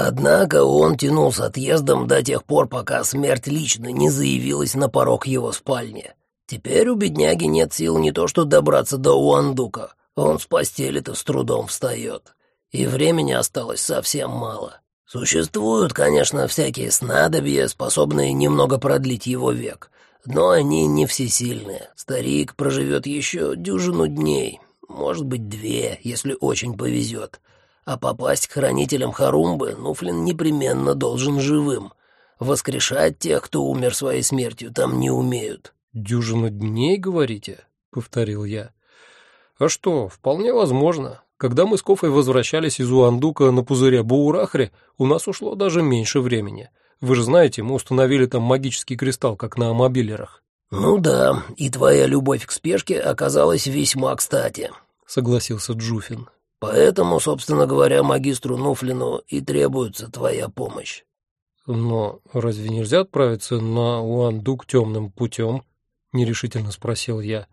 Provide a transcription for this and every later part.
Однако он тянул с отъездом до тех пор, пока смерть лично не заявилась на порог его спальни. Теперь у бедняги нет сил не то что добраться до Уандука, он с постели-то с трудом встает. И времени осталось совсем мало. Существуют, конечно, всякие снадобья, способные немного продлить его век, но они не всесильные. Старик проживет еще дюжину дней, может быть, две, если очень повезет. А попасть к хранителям Харумбы Нуфлин непременно должен живым. Воскрешать тех, кто умер своей смертью, там не умеют. «Дюжину дней, говорите?» — повторил я. «А что, вполне возможно. Когда мы с Кофой возвращались из Уандука на пузыре Буурахре, у нас ушло даже меньше времени. Вы же знаете, мы установили там магический кристалл, как на мобилерах». «Ну да, и твоя любовь к спешке оказалась весьма кстати», — согласился Джуфин. «Поэтому, собственно говоря, магистру Нуфлину и требуется твоя помощь». «Но разве нельзя отправиться на Уандук темным путем?» — нерешительно спросил я.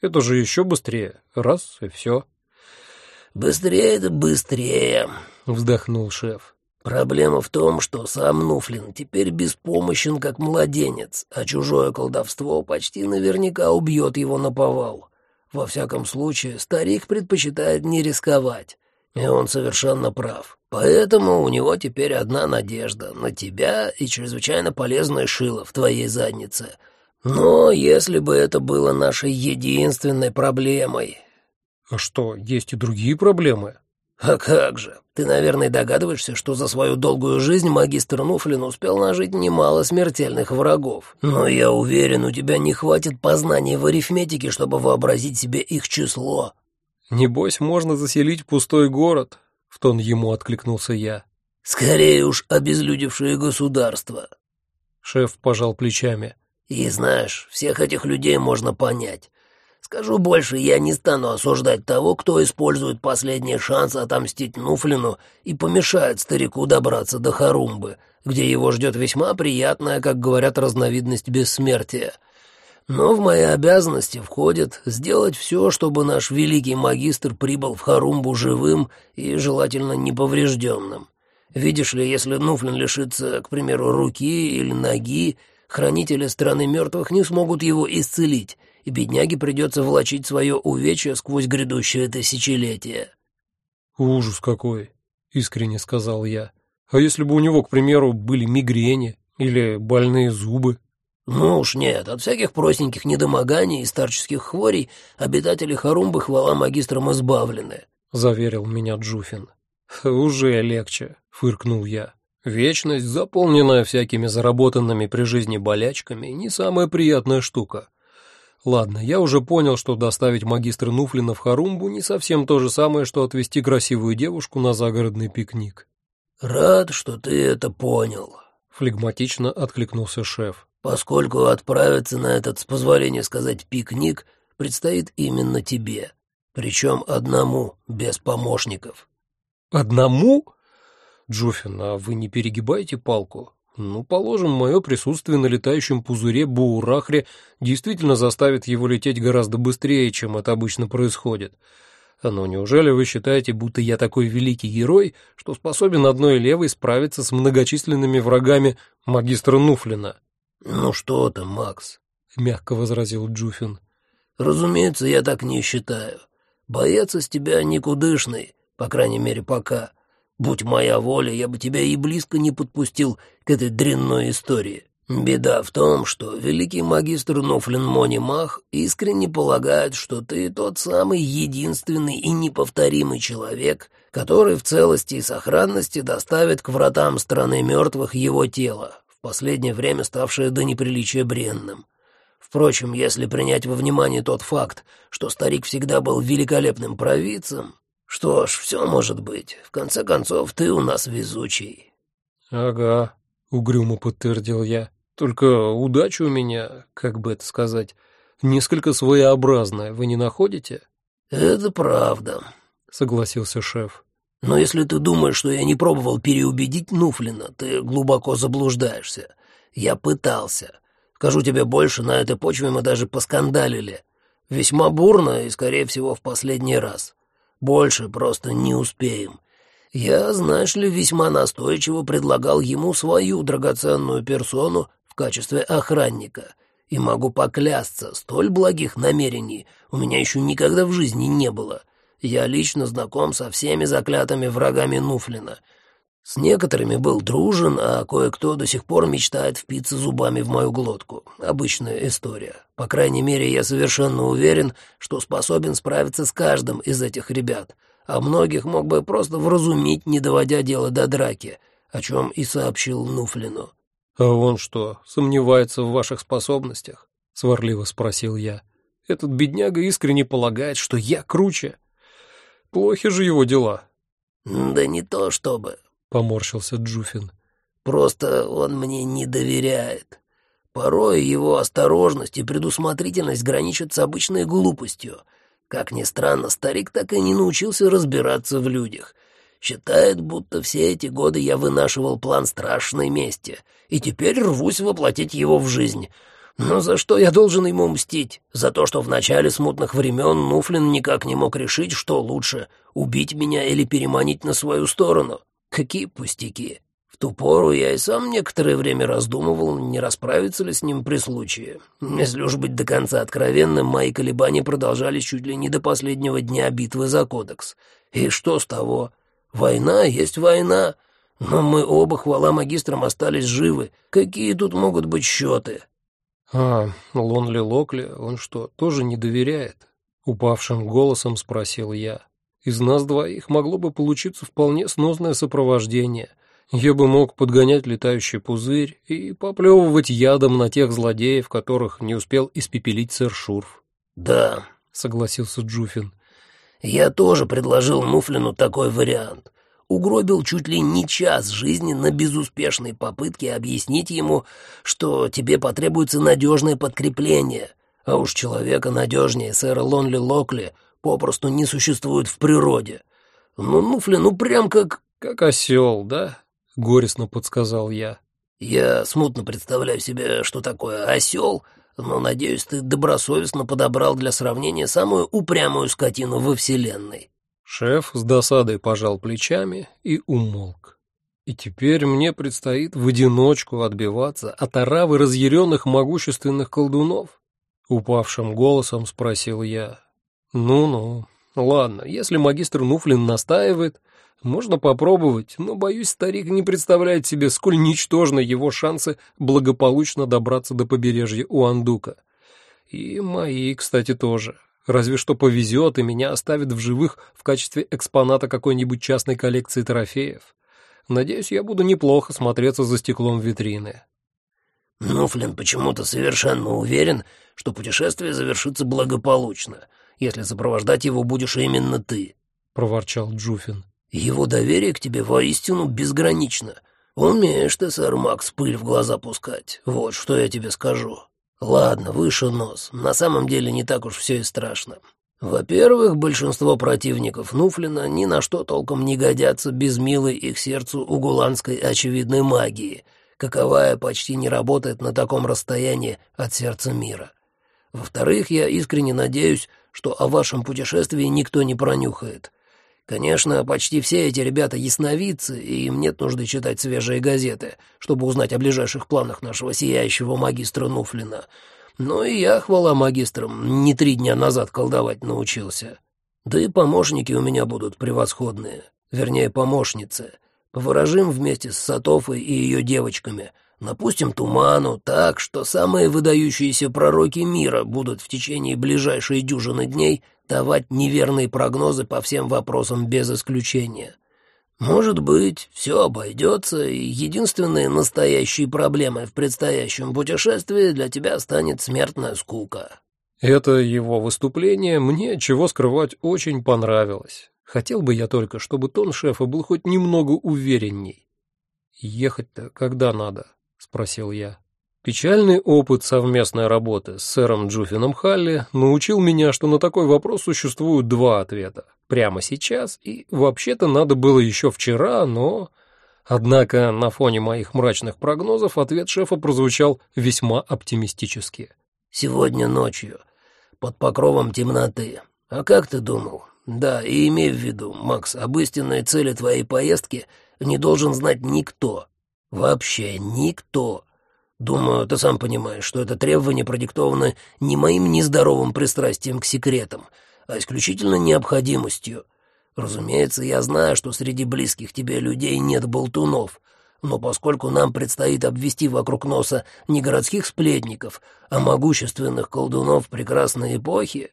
«Это же еще быстрее. Раз, и все». «Быстрее это быстрее», — вздохнул шеф. «Проблема в том, что сам Нуфлин теперь беспомощен, как младенец, а чужое колдовство почти наверняка убьет его на повал. Во всяком случае, старик предпочитает не рисковать, и он совершенно прав. Поэтому у него теперь одна надежда — на тебя и чрезвычайно полезное шило в твоей заднице — но если бы это было нашей единственной проблемой... А что, есть и другие проблемы? А как же? Ты, наверное, догадываешься, что за свою долгую жизнь магистр Нуфлин успел нажить немало смертельных врагов. Но я уверен, у тебя не хватит познаний в арифметике, чтобы вообразить себе их число. Небось, можно заселить пустой город, — в тон ему откликнулся я. Скорее уж, обезлюдевшее государство. Шеф пожал плечами. И знаешь, всех этих людей можно понять. Скажу больше, я не стану осуждать того, кто использует последний шанс отомстить Нуфлину и помешает старику добраться до Харумбы, где его ждет весьма приятная, как говорят, разновидность бессмертия. Но в мои обязанности входит сделать все, чтобы наш великий магистр прибыл в Харумбу живым и желательно неповрежденным. Видишь ли, если Нуфлин лишится, к примеру, руки или ноги, Хранители страны мертвых не смогут его исцелить, и бедняге придется волочить свое увечье сквозь грядущее тысячелетие». «Ужас какой!» — искренне сказал я. «А если бы у него, к примеру, были мигрени или больные зубы?» «Ну уж нет, от всяких простеньких недомоганий и старческих хворей обитатели Харумбы хвала магистрам избавлены», — заверил меня Джуфин. «Уже легче», — фыркнул я. Вечность, заполненная всякими заработанными при жизни болячками, не самая приятная штука. Ладно, я уже понял, что доставить магистра Нуфлина в Харумбу не совсем то же самое, что отвезти красивую девушку на загородный пикник. «Рад, что ты это понял», — флегматично откликнулся шеф. «Поскольку отправиться на этот, с позволения сказать, пикник предстоит именно тебе, причем одному, без помощников». «Одному?» «Джофин, а вы не перегибаете палку? Ну, положим, мое присутствие на летающем пузыре Буурахре действительно заставит его лететь гораздо быстрее, чем это обычно происходит. Но неужели вы считаете, будто я такой великий герой, что способен одной левой справиться с многочисленными врагами магистра Нуфлина?» «Ну что ты, Макс?» — мягко возразил Джуфин. «Разумеется, я так не считаю. Боец из тебя никудышный, по крайней мере, пока. Будь моя воля, я бы тебя и близко не подпустил к этой дрянной истории. Беда в том, что великий магистр Нуфлин Монимах искренне полагает, что ты тот самый единственный и неповторимый человек, который в целости и сохранности доставит к вратам страны мертвых его тело, в последнее время ставшее до неприличия бренным. Впрочем, если принять во внимание тот факт, что старик всегда был великолепным провидцем, «Что ж, все может быть. В конце концов, ты у нас везучий». «Ага», — угрюмо подтвердил я. «Только удача у меня, как бы это сказать, несколько своеобразная, вы не находите?» «Это правда», — согласился шеф. «Но если ты думаешь, что я не пробовал переубедить Нуфлина, ты глубоко заблуждаешься. Я пытался. Скажу тебе больше, на этой почве мы даже поскандалили. Весьма бурно и, скорее всего, в последний раз. Больше просто не успеем. Я, знаешь ли, весьма настойчиво предлагал ему свою драгоценную персону в качестве охранника, и могу поклясться, столь благих намерений у меня еще никогда в жизни не было. Я лично знаком со всеми заклятыми врагами Нуфлина. С некоторыми был дружен, а кое-кто до сих пор мечтает впиться зубами в мою глотку. Обычная история. По крайней мере, я совершенно уверен, что способен справиться с каждым из этих ребят, а многих мог бы просто вразумить, не доводя дело до драки, о чем и сообщил Нуфлину. «А он что, сомневается в ваших способностях?» — сварливо спросил я. «Этот бедняга искренне полагает, что я круче. Плохи же его дела». «Да не то чтобы», — поморщился Джуфин. «Просто он мне не доверяет. Порой его осторожность и предусмотрительность граничат с обычной глупостью. Как ни странно, старик так и не научился разбираться в людях. Считает, будто все эти годы я вынашивал план страшной мести, и теперь рвусь воплотить его в жизнь. Но за что я должен ему мстить? За то, что в начале смутных времен Нуфлин никак не мог решить, что лучше — убить меня или переманить на свою сторону. Какие пустяки. В ту пору я и сам некоторое время раздумывал, не расправиться ли с ним при случае. Если уж быть до конца откровенным, мои колебания продолжались чуть ли не до последнего дня битвы за кодекс. И что с того? Война есть война, но мы оба, хвала магистрам, остались живы. Какие тут могут быть счеты?» «А, Лонли Локли, он что, тоже не доверяет?» — упавшим голосом спросил я. «Из нас двоих могло бы получиться вполне сносное сопровождение. Я бы мог подгонять летающий пузырь и поплевывать ядом на тех злодеев, которых не успел испепелить сэр Шурф». «Да», — согласился Джуфин. Я тоже предложил Нуфлину такой вариант. Угробил чуть ли не час жизни на безуспешной попытке объяснить ему, что тебе потребуется надежное подкрепление, а уж человека надежнее сэра Лонли Локли попросту не существует в природе. Ну, Нуфлин, ну прям как... Как осел, да? — горестно подсказал я. Я смутно представляю себе, что такое осел, но, надеюсь, ты добросовестно подобрал для сравнения самую упрямую скотину во Вселенной». Шеф с досадой пожал плечами и умолк. И теперь мне предстоит в одиночку отбиваться от оравы разъяренных могущественных колдунов? Упавшим голосом спросил я. Ну-ну, ладно, если магистр Нуфлин настаивает, можно попробовать, но, боюсь, старик не представляет себе, сколь ничтожны его шансы благополучно добраться до побережья Уандука. И мои, кстати, тоже. Разве что повезет, и меня оставят в живых в качестве экспоната какой-нибудь частной коллекции трофеев. Надеюсь, я буду неплохо смотреться за стеклом витрины. Нуфлин почему-то совершенно уверен, что путешествие завершится благополучно, если сопровождать его будешь именно ты, — проворчал Джуфин. Его доверие к тебе воистину безгранично. Умеешь ты, сэр Макс, пыль в глаза пускать. Вот что я тебе скажу. Ладно, выше нос. На самом деле не так уж все и страшно. Во-первых, большинство противников Нуфлина ни на что толком не годятся без милой их сердцу угуланской очевидной магии, каковая почти не работает на таком расстоянии от сердца мира. Во-вторых, я искренне надеюсь, что о вашем путешествии никто не пронюхает. Конечно, почти все эти ребята ясновидцы, и им нет нужды читать свежие газеты, чтобы узнать о ближайших планах нашего сияющего магистра Нуфлина. Но и я, хвала магистрам, не три дня назад колдовать научился. Да и помощники у меня будут превосходные, вернее, помощницы. Поворожим вместе с Сатофой и ее девочками — Напустим туману так, что самые выдающиеся пророки мира будут в течение ближайшей дюжины дней давать неверные прогнозы по всем вопросам без исключения. Может быть, все обойдется, и единственной настоящей проблемой в предстоящем путешествии для тебя станет смертная скука». Это его выступление мне, чего скрывать, очень понравилось. Хотел бы я только, чтобы тон шефа был хоть немного уверенней. Ехать-то когда надо? — спросил я. Печальный опыт совместной работы с сэром Джуфином Халли научил меня, что на такой вопрос существуют два ответа. Прямо сейчас и вообще-то надо было еще вчера, но... Однако на фоне моих мрачных прогнозов ответ шефа прозвучал весьма оптимистически. «Сегодня ночью, под покровом темноты. А как ты думал? Да, и имей в виду, Макс, об истинной цели твоей поездки не должен знать никто. Вообще никто. Думаю, ты сам понимаешь, что это требование продиктовано не моим нездоровым пристрастием к секретам, а исключительно необходимостью. Разумеется, я знаю, что среди близких тебе людей нет болтунов, но поскольку нам предстоит обвести вокруг носа не городских сплетников, а могущественных колдунов прекрасной эпохи...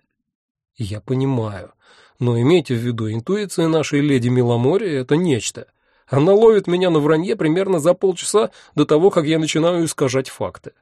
Я понимаю, но имейте в виду, интуиция нашей леди Миломори — это нечто. Она ловит меня на вранье примерно за полчаса до того, как я начинаю искажать факты.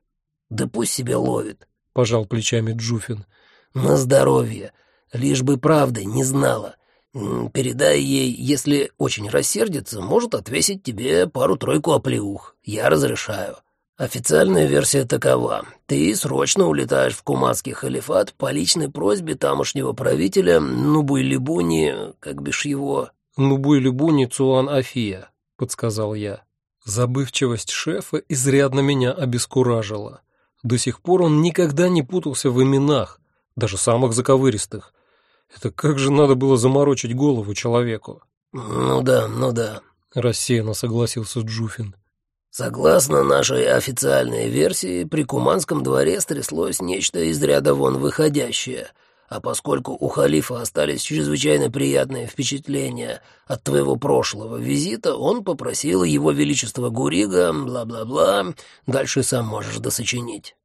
«Да пусть себе ловит», — пожал плечами Джуфин. «На здоровье. Лишь бы правды не знала. Передай ей, если очень рассердится, может отвесить тебе пару-тройку оплеух. Я разрешаю». Официальная версия такова. Ты срочно улетаешь в Куманский халифат по личной просьбе тамошнего правителя Нубуй-Либуни, как бишь его... Нубуй-Либуни Цуан Афия, подсказал я. Забывчивость шефа изрядно меня обескуражила. До сих пор он никогда не путался в именах, даже самых заковыристых. Это как же надо было заморочить голову человеку? Ну да, ну да, рассеянно согласился Джуфин. Согласно нашей официальной версии, при Куманском дворе стряслось нечто из ряда вон выходящее, а поскольку у халифа остались чрезвычайно приятные впечатления от твоего прошлого визита, он попросил его величество Гурига, бла-бла-бла, дальше сам можешь досочинить.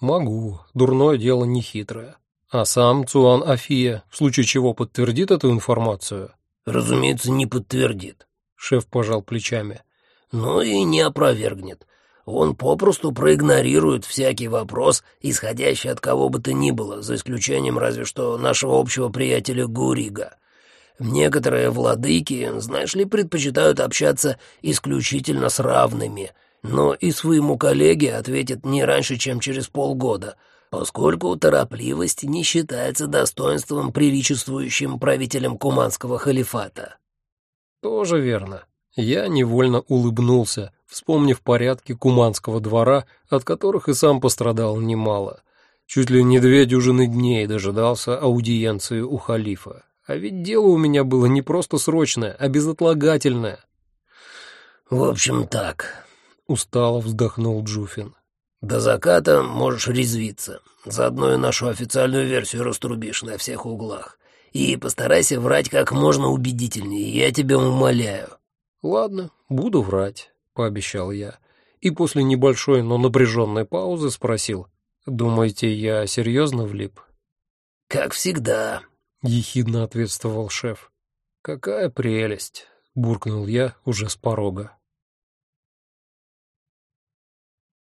Могу, дурное дело нехитрое. А сам Цуан Афия, в случае чего подтвердит эту информацию? Разумеется, не подтвердит. Шеф пожал плечами но и не опровергнет. Он попросту проигнорирует всякий вопрос, исходящий от кого бы то ни было, за исключением разве что нашего общего приятеля Гурига. Некоторые владыки, знаешь ли, предпочитают общаться исключительно с равными, но и своему коллеге ответят не раньше, чем через полгода, поскольку торопливость не считается достоинством, приличествующим правителям Куманского халифата. «Тоже верно», я невольно улыбнулся, вспомнив порядки куманского двора, от которых и сам пострадал немало. Чуть ли не две дюжины дней дожидался аудиенции у халифа. А ведь дело у меня было не просто срочное, а безотлагательное. «В общем, так», — устало вздохнул Джуфин. «До заката можешь резвиться. Заодно и нашу официальную версию раструбишь на всех углах. И постарайся врать как можно убедительнее, я тебя умоляю». «Ладно, буду врать», — пообещал я. И после небольшой, но напряженной паузы спросил. «Думаете, я серьезно влип?» «Как всегда», — ехидно ответствовал шеф. «Какая прелесть!» — буркнул я уже с порога.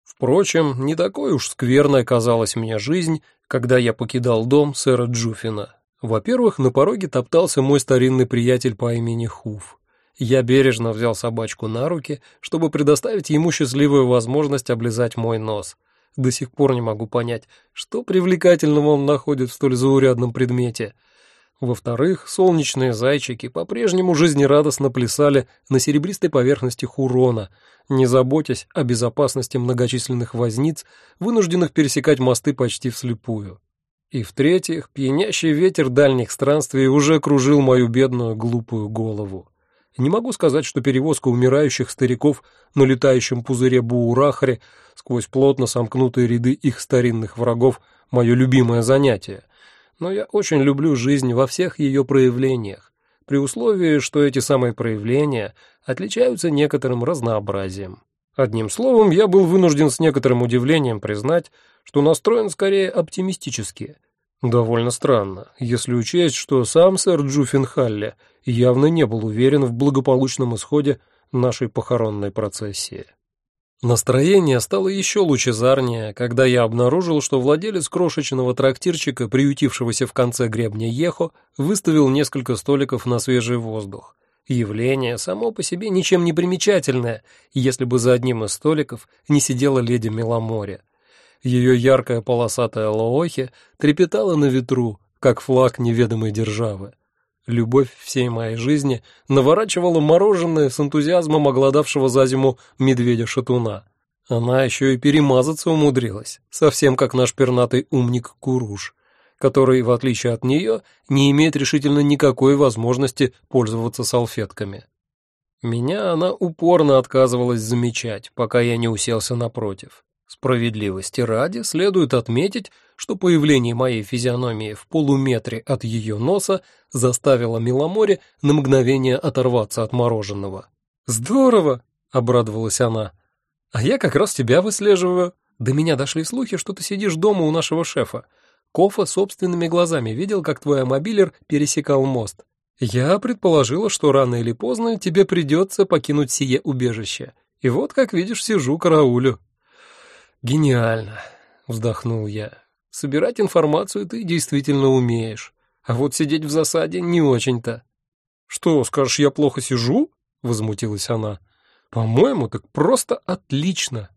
Впрочем, не такой уж скверной казалась мне жизнь, когда я покидал дом сэра Джуфина. Во-первых, на пороге топтался мой старинный приятель по имени Хуф. Я бережно взял собачку на руки, чтобы предоставить ему счастливую возможность облизать мой нос. До сих пор не могу понять, что привлекательного он находит в столь заурядном предмете. Во-вторых, солнечные зайчики по-прежнему жизнерадостно плясали на серебристой поверхности Хурона, не заботясь о безопасности многочисленных возниц, вынужденных пересекать мосты почти вслепую. И в-третьих, пьянящий ветер дальних странствий уже кружил мою бедную глупую голову. Не могу сказать, что перевозка умирающих стариков на летающем пузыре Буурахаре сквозь плотно сомкнутые ряды их старинных врагов – мое любимое занятие. Но я очень люблю жизнь во всех ее проявлениях, при условии, что эти самые проявления отличаются некоторым разнообразием. Одним словом, я был вынужден с некоторым удивлением признать, что настроен скорее оптимистически – Довольно странно, если учесть, что сам сэр Джуффин Халли явно не был уверен в благополучном исходе нашей похоронной процессии. Настроение стало еще лучезарнее, когда я обнаружил, что владелец крошечного трактирчика, приютившегося в конце гребня Ехо, выставил несколько столиков на свежий воздух. Явление само по себе ничем не примечательное, если бы за одним из столиков не сидела леди Меломорья. Ее яркая полосатая лоохи трепетала на ветру, как флаг неведомой державы. Любовь всей моей жизни наворачивала мороженое с энтузиазмом огладавшего за зиму медведя-шатуна. Она еще и перемазаться умудрилась, совсем как наш пернатый умник Куруш. который, в отличие от нее, не имеет решительно никакой возможности пользоваться салфетками. Меня она упорно отказывалась замечать, пока я не уселся напротив. Справедливости ради следует отметить, что появление моей физиономии в полуметре от ее носа заставило Миломоре на мгновение оторваться от мороженого. «Здорово!» — обрадовалась она. «А я как раз тебя выслеживаю. До меня дошли слухи, что ты сидишь дома у нашего шефа. Кофа собственными глазами видел, как твой мобилер пересекал мост. Я предположила, что рано или поздно тебе придется покинуть сие убежище. И вот, как видишь, сижу караулю». «Гениально!» — вздохнул я. «Собирать информацию ты действительно умеешь, а вот сидеть в засаде не очень-то». «Что, скажешь, я плохо сижу?» — возмутилась она. «По-моему, так просто отлично!»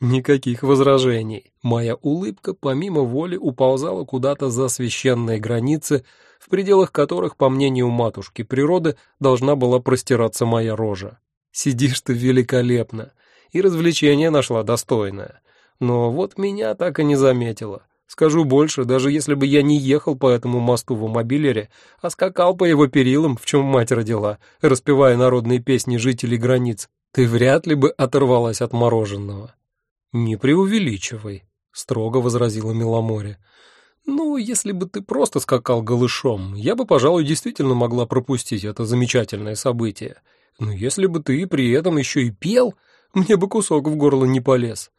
Никаких возражений. Моя улыбка помимо воли уползала куда-то за священные границы, в пределах которых, по мнению матушки природы, должна была простираться моя рожа. Сидишь ты великолепно, и развлечение нашла достойное. Но вот меня так и не заметила. Скажу больше, даже если бы я не ехал по этому мосту в мобилере, а скакал по его перилам, в чем мать родила, распевая народные песни жителей границ, ты вряд ли бы оторвалась от мороженого. «Не преувеличивай», — строго возразила Миломоре. «Ну, если бы ты просто скакал голышом, я бы, пожалуй, действительно могла пропустить это замечательное событие. Но если бы ты при этом еще и пел, мне бы кусок в горло не полез.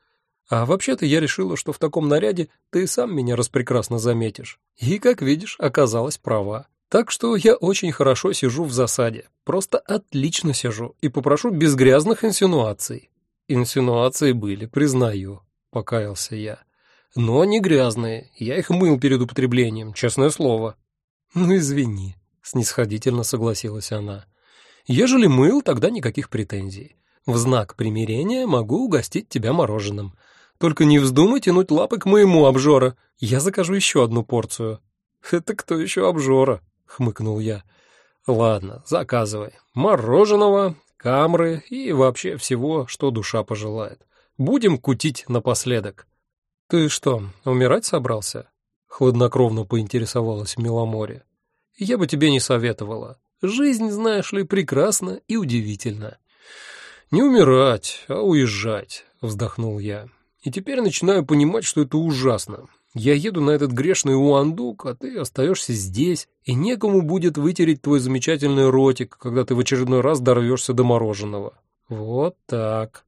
А вообще-то я решила, что в таком наряде ты сам меня распрекрасно заметишь. И, как видишь, оказалась права. Так что я очень хорошо сижу в засаде, просто отлично сижу и попрошу без грязных инсинуаций. Инсинуации были, признаю, покаялся я. Но не грязные, я их мыл перед употреблением, честное слово. Ну извини, снисходительно согласилась она. Ежели мыл, тогда никаких претензий. В знак примирения могу угостить тебя мороженым. Только не вздумай тянуть лапы к моему обжора. Я закажу еще одну порцию. Это кто еще обжора? хмыкнул я. Ладно, заказывай. Мороженого, камры и вообще всего, что душа пожелает. Будем кутить напоследок. Ты что, умирать собрался? Хладнокровно поинтересовалась Миломоре. Я бы тебе не советовала. Жизнь, знаешь ли, прекрасна и удивительна. Не умирать, а уезжать, вздохнул я. И теперь начинаю понимать, что это ужасно. Я еду на этот грешный Уандук, а ты остаешься здесь, и некому будет вытереть твой замечательный ротик, когда ты в очередной раз дорвешься до мороженого. Вот так.